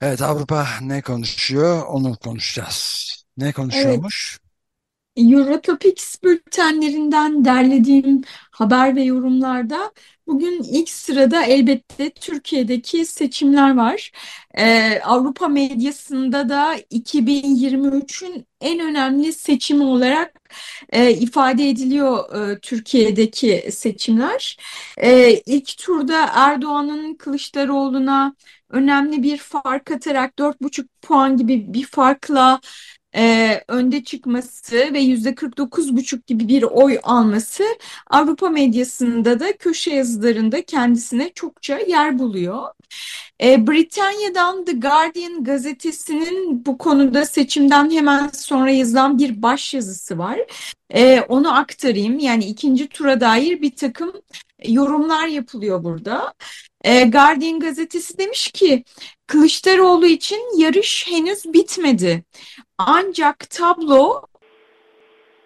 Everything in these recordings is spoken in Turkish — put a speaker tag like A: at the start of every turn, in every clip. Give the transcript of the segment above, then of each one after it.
A: Evet, Avrupa ne konuşuyor? Onu konuşacağız. Ne konuşuyormuş?
B: Eurotopics bültenlerinden derlediğim haber ve yorumlarda bugün ilk sırada elbette Türkiye'deki seçimler var. Ee, Avrupa medyasında da 2023'ün en önemli seçimi olarak e, ifade ediliyor e, Türkiye'deki seçimler. E, ilk turda Erdoğan'ın Kılıçdaroğlu'na önemli bir fark atarak 4,5 puan gibi bir farkla e, önde çıkması ve yüzde 49,5 gibi bir oy alması Avrupa medyasında da köşe yazılarında kendisine çokça yer buluyor. E, Britanya'dan The Guardian gazetesinin bu konuda seçimden hemen sonra yazılan bir baş yazısı var. E, onu aktarayım. Yani ikinci tura dair bir takım yorumlar yapılıyor burada. E, Guardian gazetesi demiş ki Kılıçdaroğlu için yarış henüz bitmedi. Ancak tablo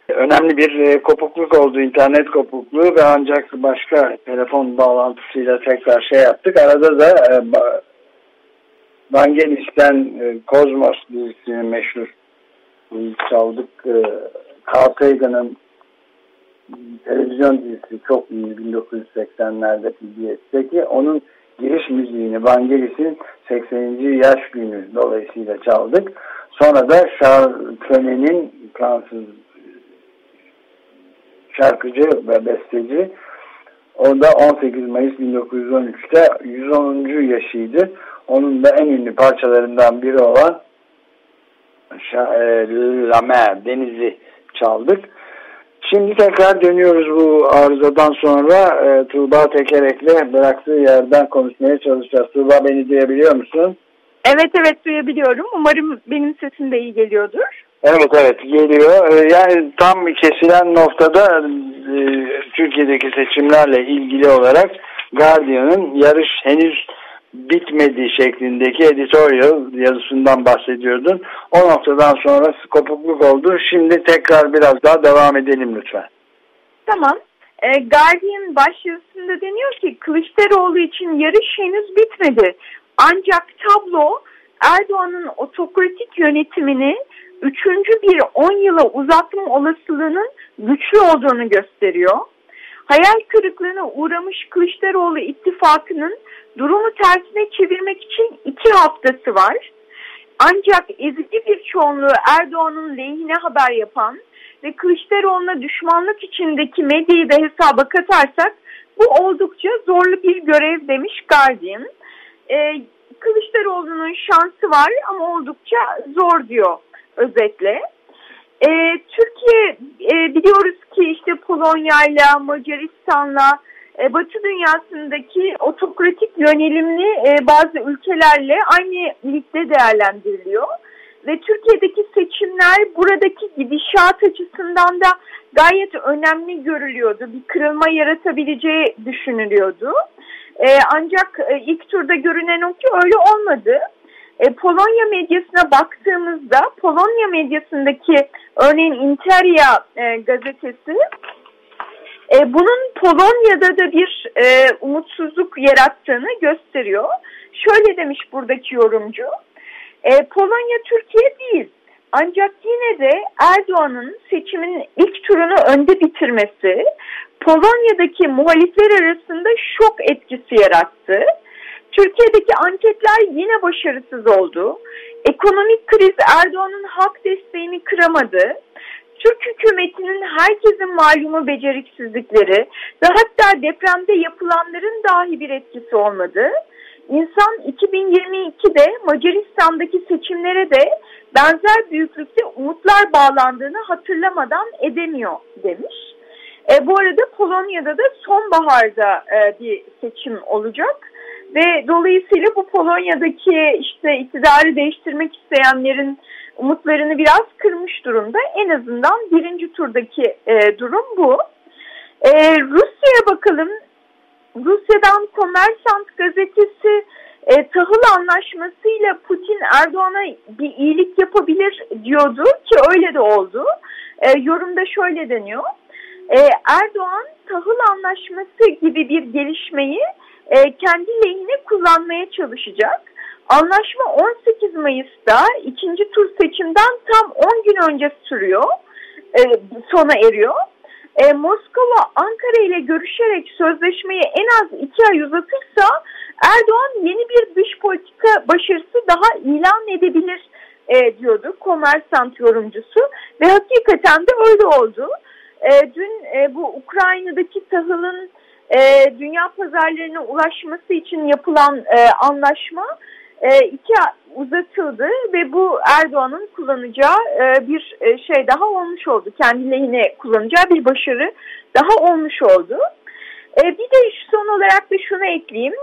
C: önemli bir e, kopukluk oldu internet kopukluğu ve ancak başka telefon bağlantısıyla tekrar şey yaptık. Arada da e, Vangelis'ten e, Kozmos dizisinin meşhur çaldık. E, Carl Sagan'ın televizyon dizisi çok iyi 1980'lerde PBS'teki onun giriş müziğini Vangelis'in 80. yaş günü dolayısıyla çaldık. Sonra da Charles Tremet'in Fransız şarkıcı ve besteci o da 18 Mayıs 1913'te 110. yaşıydı. Onun da en ünlü parçalarından biri olan e, La Mer, Denizi çaldık. Şimdi tekrar dönüyoruz bu arızadan sonra e, Tuğba Tekerek'le bıraktığı yerden konuşmaya çalışacağız. Tuğba beni duyabiliyor musun?
D: Evet evet duyabiliyorum. Umarım benim sesim de iyi geliyordur.
C: Evet evet geliyor. E, yani tam kesilen noktada e, Türkiye'deki seçimlerle ilgili olarak Guardian'ın yarış henüz bitmedi şeklindeki editorial yazısından bahsediyordun. O noktadan sonra kopukluk oldu. Şimdi tekrar biraz daha devam edelim lütfen.
D: Tamam. E, Guardian başyazısında deniyor ki Kılıçdaroğlu için yarış henüz bitmedi. Ancak tablo Erdoğan'ın otokratik yönetimini üçüncü bir on yıla uzatma olasılığının güçlü olduğunu gösteriyor. Hayal kırıklığına uğramış Kılıçdaroğlu ittifakının durumu tersine çevirmek için iki haftası var. Ancak ezici bir çoğunluğu Erdoğan'ın lehine haber yapan ve Kılıçdaroğlu'na düşmanlık içindeki medyayı da hesaba katarsak bu oldukça zorlu bir görev demiş Guardian. Ee, Kılıçdaroğlu'nun şansı var ama oldukça zor diyor özetle. Ee, Türkiye e, biliyoruz ki işte Polonya'yla, Macaristan'la, e, Batı dünyasındaki otokratik yönelimli e, bazı ülkelerle aynı ligde değerlendiriliyor. Ve Türkiye'deki seçimler buradaki gidişat açısından da gayet önemli görülüyordu. Bir kırılma yaratabileceği düşünülüyordu. E, ancak e, ilk turda görünen o ki öyle olmadı. E, Polonya medyasına baktığımızda Polonya medyasındaki örneğin Interia e, gazetesi e, bunun Polonya'da da bir e, umutsuzluk yarattığını gösteriyor. Şöyle demiş buradaki yorumcu, e, Polonya Türkiye değil Ancak yine de Erdoğan'ın seçimin ilk turunu önde bitirmesi Polonya'daki muhalifler arasında şok etkisi yarattı. Türkiye'deki anketler yine başarısız oldu. Ekonomik kriz Erdoğan'ın halk desteğini kıramadı. Türk hükümetinin herkesin malumu beceriksizlikleri ve hatta depremde yapılanların dahi bir etkisi olmadı. İnsan 2022'de Macaristan'daki seçimlere de benzer büyüklükte umutlar bağlandığını hatırlamadan edemiyor demiş. E, bu arada Polonya'da da sonbaharda e, bir seçim olacak ve dolayısıyla bu Polonya'daki işte iktidarı değiştirmek isteyenlerin umutlarını biraz kırmış durumda. En azından birinci turdaki e, durum bu. E, Rusya'ya bakalım. Rusya'dan Kommersant gazetesi e, tahıl anlaşmasıyla Putin Erdoğan'a bir iyilik yapabilir diyordu ki öyle de oldu. E, yorumda şöyle deniyor. E, Erdoğan tahıl anlaşması gibi bir gelişmeyi e, kendi lehine kullanmaya çalışacak. Anlaşma 18 Mayıs'ta ikinci tur seçimden tam 10 gün önce sürüyor, e, sona eriyor. E, Moskova Ankara ile görüşerek sözleşmeyi en az iki ay uzatırsa Erdoğan yeni bir dış politika başarısı daha ilan edebilir e, diyordu Komersant yorumcusu ve hakikaten de öyle oldu. E, dün e, bu Ukrayna'daki tahılın e, dünya pazarlarına ulaşması için yapılan e, anlaşma e, iki uzatıldı ve bu Erdoğan'ın kullanacağı e, bir e, şey daha olmuş oldu. Kendi lehine kullanacağı bir başarı daha olmuş oldu. E, bir de son olarak da şunu ekleyeyim.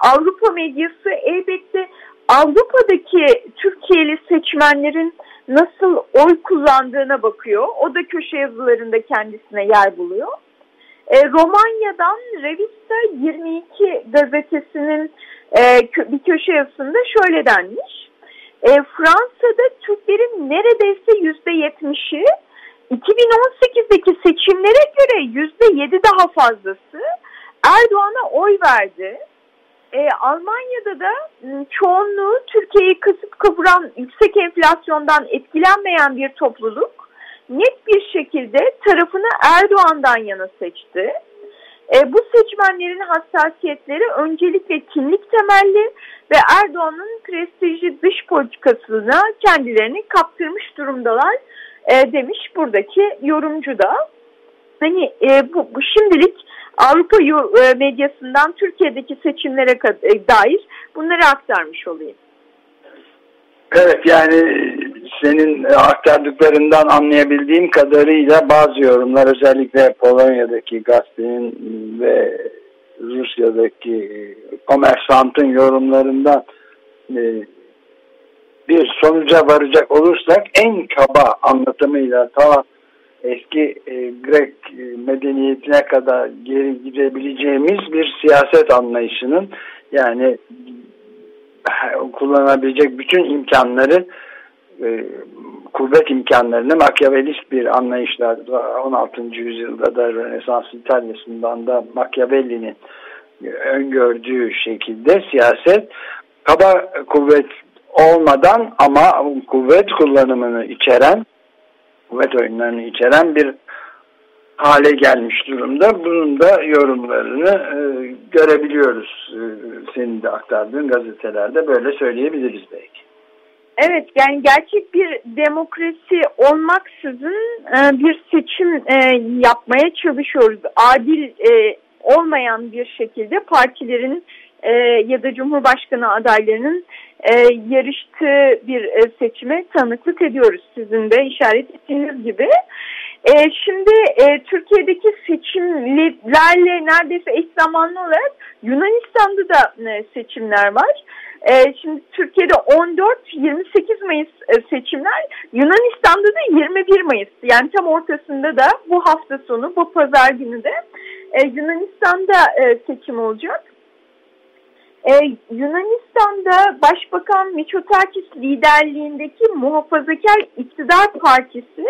D: Avrupa medyası elbette Avrupa'daki Türkiye'li seçmenlerin nasıl oy kullandığına bakıyor. O da köşe yazılarında kendisine yer buluyor. E, Romanya'dan Revista 22 gazetesinin e, bir köşe yazısında şöyle denmiş. E, Fransa'da Türklerin neredeyse yüzde yetmişi 2018'deki seçimlere göre yüzde yedi daha fazlası Erdoğan'a oy verdi. E, Almanya'da da çoğunluğu Türkiye'yi kasıp kavuran yüksek enflasyondan etkilenmeyen bir topluluk net bir şekilde tarafını Erdoğan'dan yana seçti. E, bu seçmenlerin hassasiyetleri öncelikle kimlik temelli ve Erdoğan'ın prestijli dış politikasına kendilerini kaptırmış durumdalar e, demiş buradaki yorumcu da. Hani e, bu, bu şimdilik Avrupa e, medyasından Türkiye'deki seçimlere e, dair bunları aktarmış olayım.
C: Evet yani senin aktardıklarından anlayabildiğim kadarıyla bazı yorumlar özellikle Polonya'daki gazetenin ve Rusya'daki komersantın yorumlarından e, bir sonuca varacak olursak en kaba anlatımıyla ta eski e, Grek medeniyetine kadar geri gidebileceğimiz bir siyaset anlayışının yani kullanabilecek bütün imkanları e, kuvvet imkanlarını makyavelist bir anlayışla 16. yüzyılda da Rönesans İtalya'sından da Machiavelli'nin öngördüğü şekilde siyaset kaba kuvvet olmadan ama kuvvet kullanımını içeren kuvvet oyunlarını içeren bir hale gelmiş durumda. Bunun da yorumlarını e, görebiliyoruz. E, senin de aktardığın gazetelerde böyle söyleyebiliriz belki.
D: Evet yani gerçek bir demokrasi olmaksızın e, bir seçim e, yapmaya çalışıyoruz. Adil e, olmayan bir şekilde partilerin ya da Cumhurbaşkanı adaylarının e, yarıştığı bir e, seçime tanıklık ediyoruz. Sizin de işaret ettiğiniz gibi. Şimdi e, Türkiye'deki seçimlerle neredeyse eş zamanlı olarak Yunanistan'da da seçimler var. E, şimdi Türkiye'de 14-28 Mayıs e, seçimler, Yunanistan'da da 21 Mayıs. Yani tam ortasında da bu hafta sonu, bu pazar günü de e, Yunanistan'da e, seçim olacak. Ee, Yunanistan'da Başbakan Mitsotakis liderliğindeki muhafazakar iktidar partisi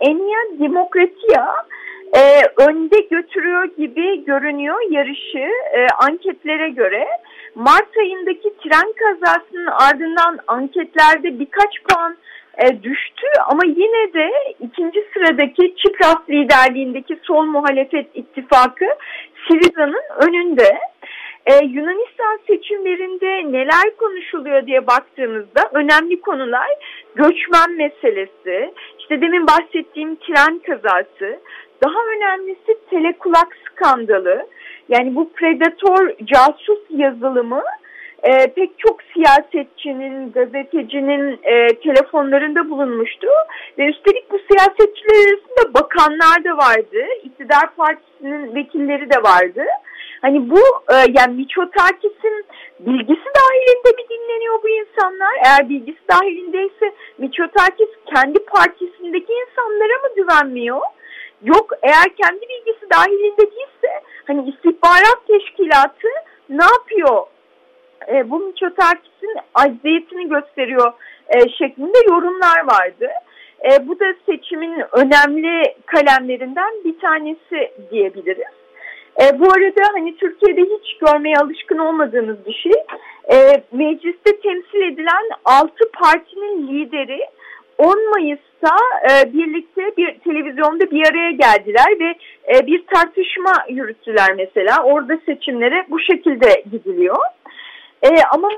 D: Enia Demokratia e, önde götürüyor gibi görünüyor yarışı e, anketlere göre. Mart ayındaki tren kazasının ardından anketlerde birkaç puan e, düştü ama yine de ikinci sıradaki Çipras liderliğindeki sol muhalefet ittifakı Siriza'nın önünde. Ee, Yunanistan seçimlerinde neler konuşuluyor diye baktığımızda önemli konular göçmen meselesi, işte demin bahsettiğim tren kazası, daha önemlisi telekulak skandalı. Yani bu predator casus yazılımı e, pek çok siyasetçinin, gazetecinin e, telefonlarında bulunmuştu. Ve üstelik bu siyasetçiler arasında bakanlar da vardı, iktidar partisinin vekilleri de vardı. Hani bu e, yani Miçotakis'in bilgisi dahilinde mi dinleniyor bu insanlar? Eğer bilgisi dahilindeyse Miçotakis kendi partisindeki insanlara mı güvenmiyor? Yok eğer kendi bilgisi dahilinde değilse hani istihbarat teşkilatı ne yapıyor? E, bu Miçotakis'in acziyetini gösteriyor e, şeklinde yorumlar vardı. E, bu da seçimin önemli kalemlerinden bir tanesi diyebiliriz. E, bu arada hani Türkiye'de hiç görmeye alışkın olmadığımız bir şey. E, mecliste temsil edilen altı partinin lideri 10 Mayıs'ta e, birlikte bir televizyonda bir araya geldiler ve e, bir tartışma yürüttüler mesela. Orada seçimlere bu şekilde gidiliyor. E, ama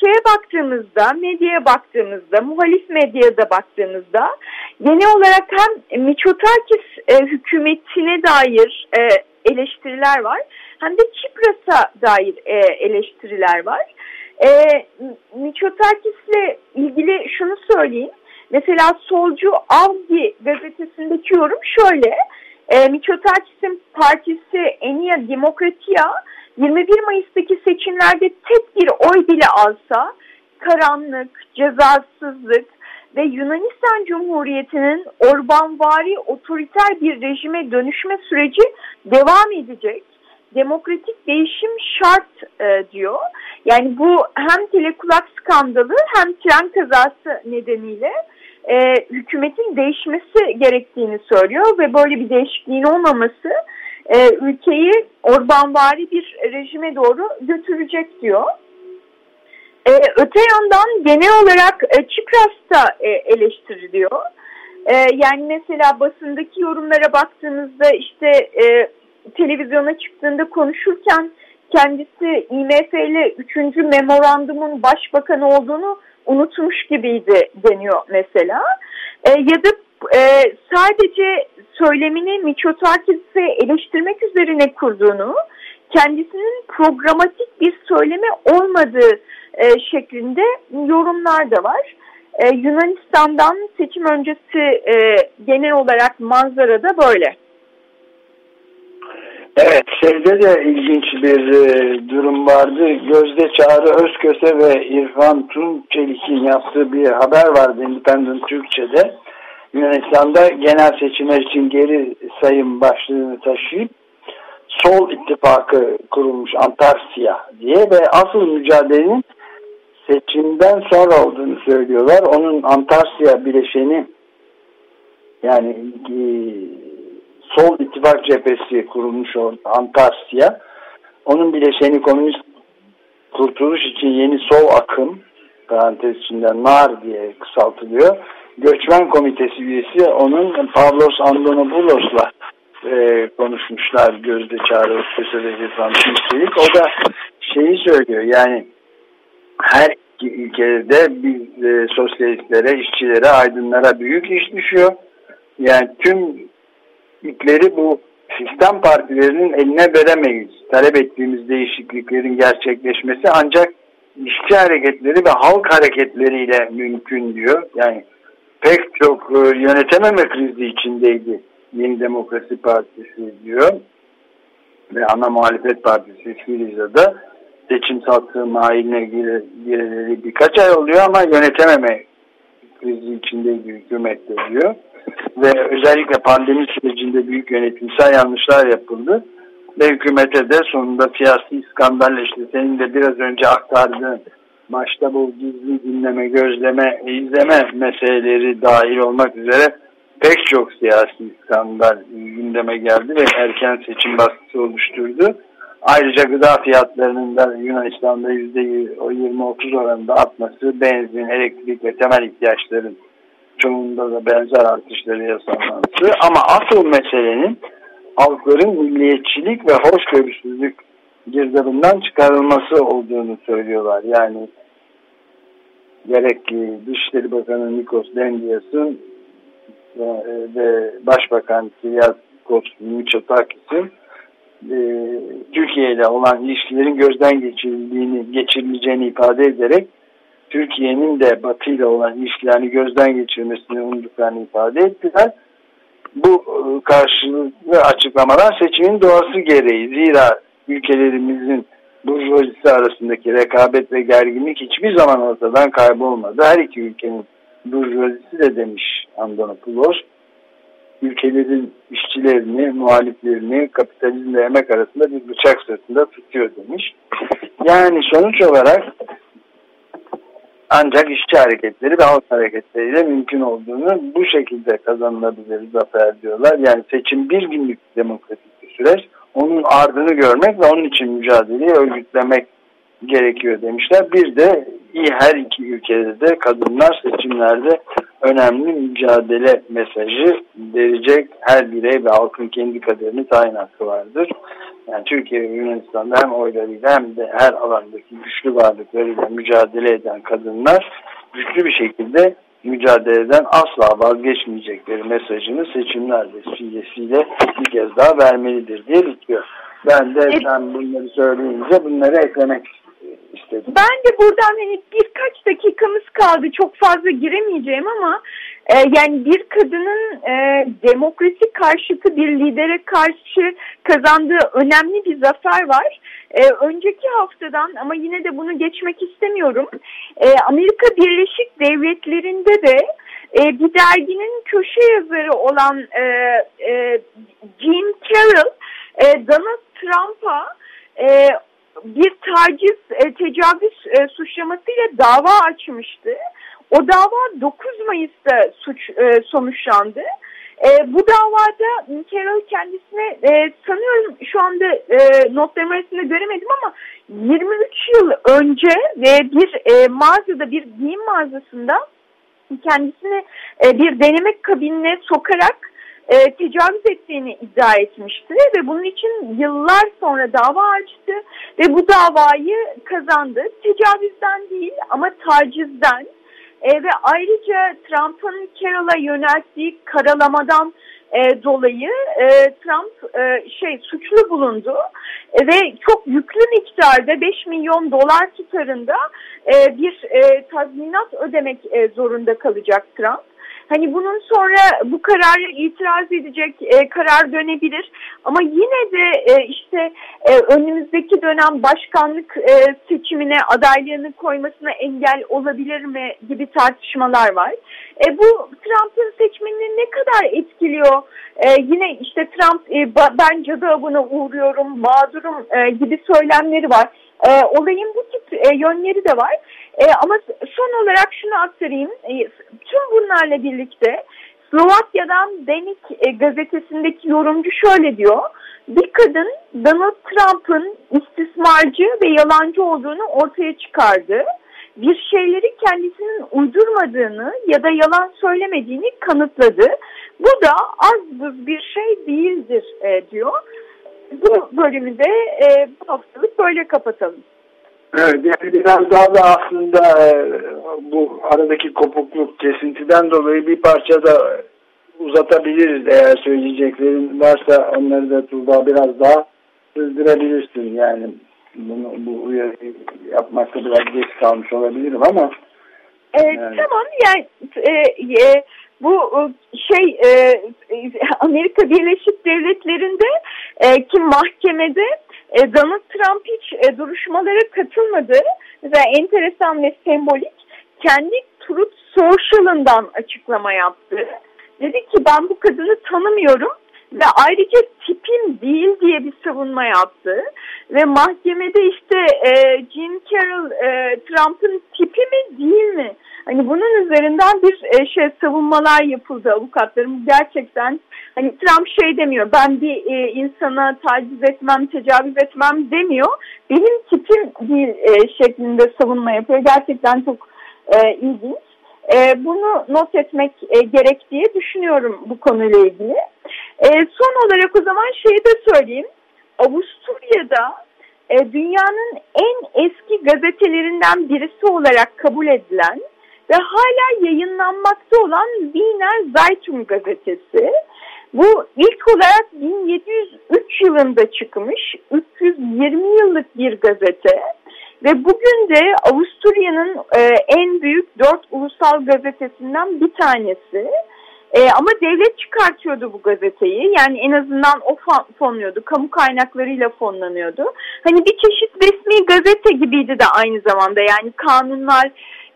D: şeye baktığımızda, medyaya baktığımızda, muhalif medyada baktığımızda genel olarak hem Miçotakis e, hükümetine dair e, eleştiriler var hem de Çipras'a dair e, eleştiriler var. E, Miçotakis'le ilgili şunu söyleyeyim. Mesela solcu Avgi gazetesindeki yorum şöyle. E, Miçotakis'in partisi Enia Demokratia 21 Mayıs'taki seçimlerde tek bir oy bile alsa karanlık, cezasızlık ve Yunanistan Cumhuriyeti'nin Orbanvari otoriter bir rejime dönüşme süreci devam edecek. Demokratik değişim şart e, diyor. Yani bu hem telekulak skandalı hem tren kazası nedeniyle e, hükümetin değişmesi gerektiğini söylüyor ve böyle bir değişikliğin olmaması e, ülkeyi Orbanvari bir rejime doğru götürecek diyor. E, öte yandan genel olarak e, Çipras da e, eleştiriliyor. E, yani mesela basındaki yorumlara baktığınızda işte e, televizyona çıktığında konuşurken kendisi IMF ile 3. memorandumun başbakanı olduğunu unutmuş gibiydi deniyor mesela. E, ya da e, sadece söylemini Miçotakis'e eleştirmek üzerine kurduğunu, kendisinin programatik bir söyleme olmadığı e, şeklinde yorumlar da var. E, Yunanistan'dan seçim öncesi e, genel olarak manzara da böyle.
C: Evet, şeyde de ilginç bir e, durum vardı. Gözde Çağrı Özköse ve İrfan Tunçelik'in yaptığı bir haber vardı Independent Türkçe'de. Yunanistan'da genel seçimler için geri sayım başlığını taşıyıp Sol ittifakı kurulmuş Antarsiya diye ve asıl mücadelenin seçimden sonra olduğunu söylüyorlar. Onun Antarsiya bileşeni yani e, Sol ittifak cephesi kurulmuş orada Antarsiya. Onun bileşeni Komünist Kurtuluş için yeni sol akım parantez içinde NAR diye kısaltılıyor. Göçmen komitesi üyesi onun Pavlos Andonopoulos'la e, konuşmuşlar Gözde Çağrı Rıdvan Tümselik. O da şeyi söylüyor yani her iki ülkede bir e, sosyalistlere, işçilere, aydınlara büyük iş düşüyor. Yani tüm ipleri bu sistem partilerinin eline veremeyiz. Talep ettiğimiz değişikliklerin gerçekleşmesi ancak işçi hareketleri ve halk hareketleriyle mümkün diyor. Yani pek çok e, yönetememe krizi içindeydi Yeni Demokrasi Partisi diyor ve ana muhalefet partisi Siriza'da seçim sattığım haline gireleri birkaç ay oluyor ama yönetememe krizi içindeydi hükümette diyor. Ve özellikle pandemi sürecinde büyük yönetimsel yanlışlar yapıldı. Ve hükümete de sonunda siyasi skandal senin de biraz önce aktardığın başta bu gizli dinleme, gözleme, izleme meseleleri dahil olmak üzere pek çok siyasi skandal gündeme geldi ve erken seçim baskısı oluşturdu. Ayrıca gıda fiyatlarının da Yunanistan'da %20-30 oranında artması, benzin, elektrik ve temel ihtiyaçların çoğunda da benzer artışları yaşanması ama asıl meselenin halkların milliyetçilik ve hoşgörüsüzlük girdabından çıkarılması olduğunu söylüyorlar. Yani gerek Dışişleri Bakanı Nikos Dendias'ın ve Başbakan Kyriakos Mitsotakis'in e, Türkiye ile olan ilişkilerin gözden geçirildiğini, geçirileceğini ifade ederek Türkiye'nin de Batı ile olan ilişkilerini gözden geçirmesini umduklarını ifade ettiler. Bu e, karşılıklı açıklamalar seçimin doğası gereği. Zira ülkelerimizin burjuvazisi arasındaki rekabet ve gerginlik hiçbir zaman ortadan kaybolmadı. Her iki ülkenin burjuvazisi de demiş Andonopoulos ülkelerin işçilerini, muhaliflerini kapitalizmle emek arasında bir bıçak sırtında tutuyor demiş. Yani sonuç olarak ancak işçi hareketleri ve halk hareketleriyle mümkün olduğunu bu şekilde kazanılabilir zafer diyorlar. Yani seçim bir günlük demokratik bir süreç. Onun ardını görmek ve onun için mücadeleyi örgütlemek gerekiyor demişler. Bir de iyi her iki ülkede de kadınlar seçimlerde önemli mücadele mesajı verecek her birey ve halkın kendi kaderini tayin hakkı vardır. Yani Türkiye ve Yunanistan'da hem oylarıyla hem de her alandaki güçlü varlıklarıyla mücadele eden kadınlar güçlü bir şekilde mücadeleden asla vazgeçmeyecekleri mesajını seçimler vesilesiyle bir kez daha vermelidir diye bitiyor. Ben de sen bunları söyleyince bunları eklemek istedim.
D: Ben de buradan hani birkaç dakikamız kaldı. Çok fazla giremeyeceğim ama e, yani bir kadının e, demokrasi karşıtı bir lidere karşı kazandığı önemli bir zafer var. E, önceki haftadan ama yine de bunu geçmek istemiyorum. E, Amerika Birleşik Devletleri'nde de e, bir derginin köşe yazarı olan e, e, Jean Carroll e, Donald Trump'a e, bir taciz, e, tecavüz e, suçlamasıyla dava açmıştı. O dava 9 Mayıs'ta suç e, sonuçlandı. E, bu davada Carol kendisine e, sanıyorum şu anda e, notlarım arasında göremedim ama 23 yıl önce e, bir e, mağazada bir giyim mağazasında kendisini e, bir denemek kabinine sokarak e, tecavüz ettiğini iddia etmişti ve bunun için yıllar sonra dava açtı ve bu davayı kazandı. Tecavüzden değil ama tacizden e, ve ayrıca Trump'ın Carroll'a yönelttiği karalamadan e, dolayı e, Trump e, şey suçlu bulundu e, ve çok yüklü miktarda 5 milyon dolar tutarında e, bir e, tazminat ödemek e, zorunda kalacak Trump. Hani bunun sonra bu kararı itiraz edecek e, karar dönebilir. Ama yine de e, işte e, önümüzdeki dönem başkanlık e, seçimine adaylığını koymasına engel olabilir mi gibi tartışmalar var. E, bu Trump'ın seçmenini ne kadar etkiliyor? E, yine işte Trump e, ben cadı avına uğruyorum, mağdurum e, gibi söylemleri var. E, olayın bu tip e, yönleri de var. E, ama son olarak şunu aktarayım. E, tüm bunlarla birlikte Slovakya'dan Denik e, gazetesindeki yorumcu şöyle diyor. Bir kadın Donald Trump'ın istismarcı ve yalancı olduğunu ortaya çıkardı. Bir şeyleri kendisinin uydurmadığını ya da yalan söylemediğini kanıtladı. Bu da az bir şey değildir e, diyor. Bu bölümü de e, bu haftalık böyle kapatalım.
C: Evet yani biraz daha da aslında e, bu aradaki kopukluk kesintiden dolayı bir parça da uzatabiliriz eğer söyleyeceklerin varsa onları da Tuğba biraz daha sürdürebilirsin yani bunu bu uyarı yapmakta biraz geç kalmış olabilirim ama
D: ee, yani. Tamam yani e, e, bu şey e, Amerika Birleşik Devletleri'nde e, ki mahkemede e, Donald Trump hiç e, duruşmalara katılmadı. Mesela enteresan ve sembolik kendi Truth Social'ından açıklama yaptı. Dedi ki ben bu kadını tanımıyorum ve ayrıca tipim değil diye bir savunma yaptı. Ve mahkemede işte e, Jean Carroll e, Trump'ın tipi mi değil mi? Hani bunun üzerinden bir e, şey savunmalar yapıldı avukatlarım gerçekten. Hani Trump şey demiyor ben bir e, insana taciz etmem, tecavüz etmem demiyor. Benim tipim değil e, şeklinde savunma yapıyor. Gerçekten çok e, ilginç. E, bunu not etmek e, gerek diye düşünüyorum bu konuyla ilgili. E, son olarak o zaman şeyi de söyleyeyim. Avusturya'da e, dünyanın en eski gazetelerinden birisi olarak kabul edilen ve hala yayınlanmakta olan Wiener Zeitung gazetesi. Bu ilk olarak 1703 yılında çıkmış 320 yıllık bir gazete ve bugün de Avusturya'nın e, en büyük dört ulusal gazetesinden bir tanesi. E, ama devlet çıkartıyordu bu gazeteyi. Yani en azından o fonluyordu. Kamu kaynaklarıyla fonlanıyordu. Hani bir çeşit resmi gazete gibiydi de aynı zamanda. Yani kanunlar,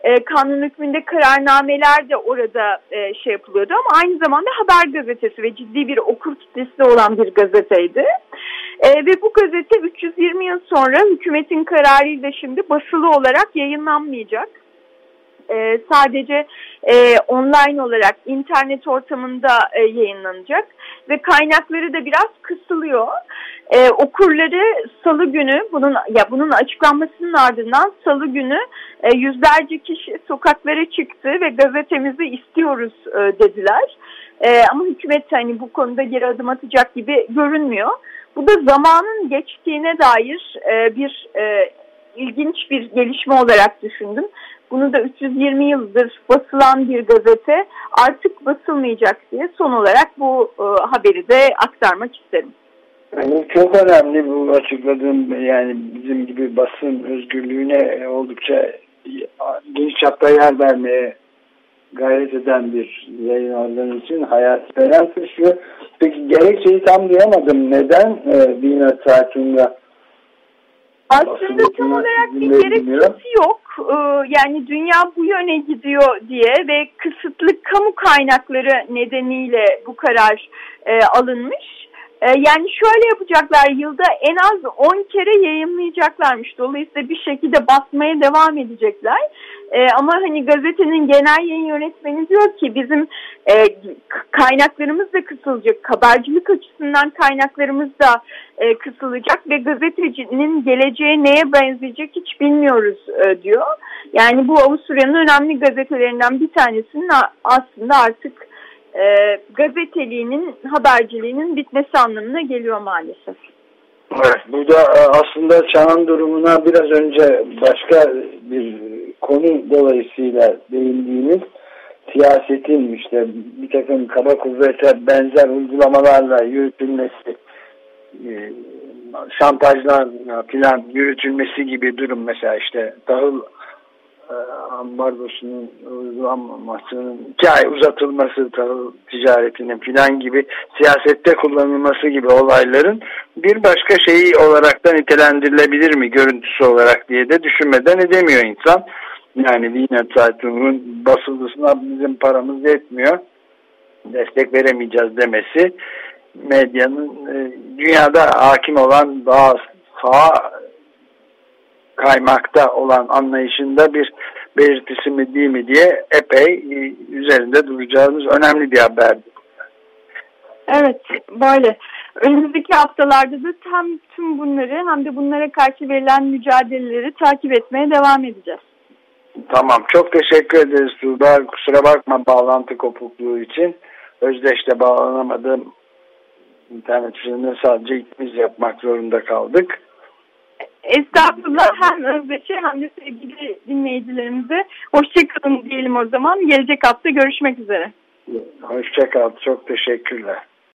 D: e, kanun hükmünde kararnameler de orada e, şey yapılıyordu. Ama aynı zamanda haber gazetesi ve ciddi bir okur kitlesi olan bir gazeteydi. E, ve bu gazete 320 yıl sonra hükümetin kararıyla şimdi basılı olarak yayınlanmayacak e, sadece e, online olarak internet ortamında e, yayınlanacak ve kaynakları da biraz kısılıyor. E, okurları salı günü bunun ya bunun açıklanmasının ardından salı günü e, yüzlerce kişi sokaklara çıktı ve gazetemizi istiyoruz e, dediler. E, ama hükümet hani bu konuda geri adım atacak gibi görünmüyor. Bu da zamanın geçtiğine dair e, bir e, ilginç bir gelişme olarak düşündüm. Bunu da 320 yıldır basılan bir gazete artık basılmayacak diye son olarak bu e, haberi de aktarmak isterim.
C: Yani çok önemli bu açıkladığım yani bizim gibi basın özgürlüğüne oldukça geniş çapta yer vermeye gayret eden bir yayın organı için hayat veren suçlu. Peki gerekçeyi tam duyamadım. Neden e, Bina
D: aslında tam olarak bir gerekçesi yok. Ee, yani dünya bu yöne gidiyor diye ve kısıtlı kamu kaynakları nedeniyle bu karar e, alınmış. E, yani şöyle yapacaklar yılda en az 10 kere yayınlayacaklarmış. Dolayısıyla bir şekilde basmaya devam edecekler. E, ama hani gazetenin genel yayın yönetmeni diyor ki bizim e, kaynaklarımız da kısılacak. Habercilik açısından kaynaklarımız da e, kısılacak ve gazetecinin geleceğe neye benzeyecek hiç bilmiyoruz e, diyor. Yani bu Avusturya'nın önemli gazetelerinden bir tanesinin aslında artık e, gazeteliğinin, haberciliğinin bitmesi anlamına geliyor maalesef.
C: Bu da e, aslında çağın durumuna biraz önce başka bir konu dolayısıyla değindiğimiz siyasetin işte bir takım kaba kuvvete benzer uygulamalarla yürütülmesi e, şantajlar filan yürütülmesi gibi durum mesela işte tahıl ambargosunun uygulanmamasının iki ay uzatılması ticaretinin filan gibi siyasette kullanılması gibi olayların bir başka şeyi olarak da nitelendirilebilir mi görüntüsü olarak diye de düşünmeden edemiyor insan. Yani Wiener Zeitung'un basılısına bizim paramız yetmiyor destek veremeyeceğiz demesi medyanın e, dünyada hakim olan daha sağ kaymakta olan anlayışında bir belirtisi mi değil mi diye epey e, üzerinde duracağımız önemli bir haberdi.
D: Evet böyle. Önümüzdeki haftalarda da tam tüm bunları hem de bunlara karşı verilen mücadeleleri takip etmeye devam edeceğiz.
C: Tamam çok teşekkür ederiz Tuğba. Kusura bakma bağlantı kopukluğu için. Özdeş'te bağlanamadım. İnternet üzerinden sadece ikimiz yapmak zorunda kaldık.
D: Estağfurullah hem Özdeş'e hem de sevgili dinleyicilerimize hoşçakalın diyelim o zaman. Gelecek hafta görüşmek üzere.
C: Hoşçakal. Çok teşekkürler.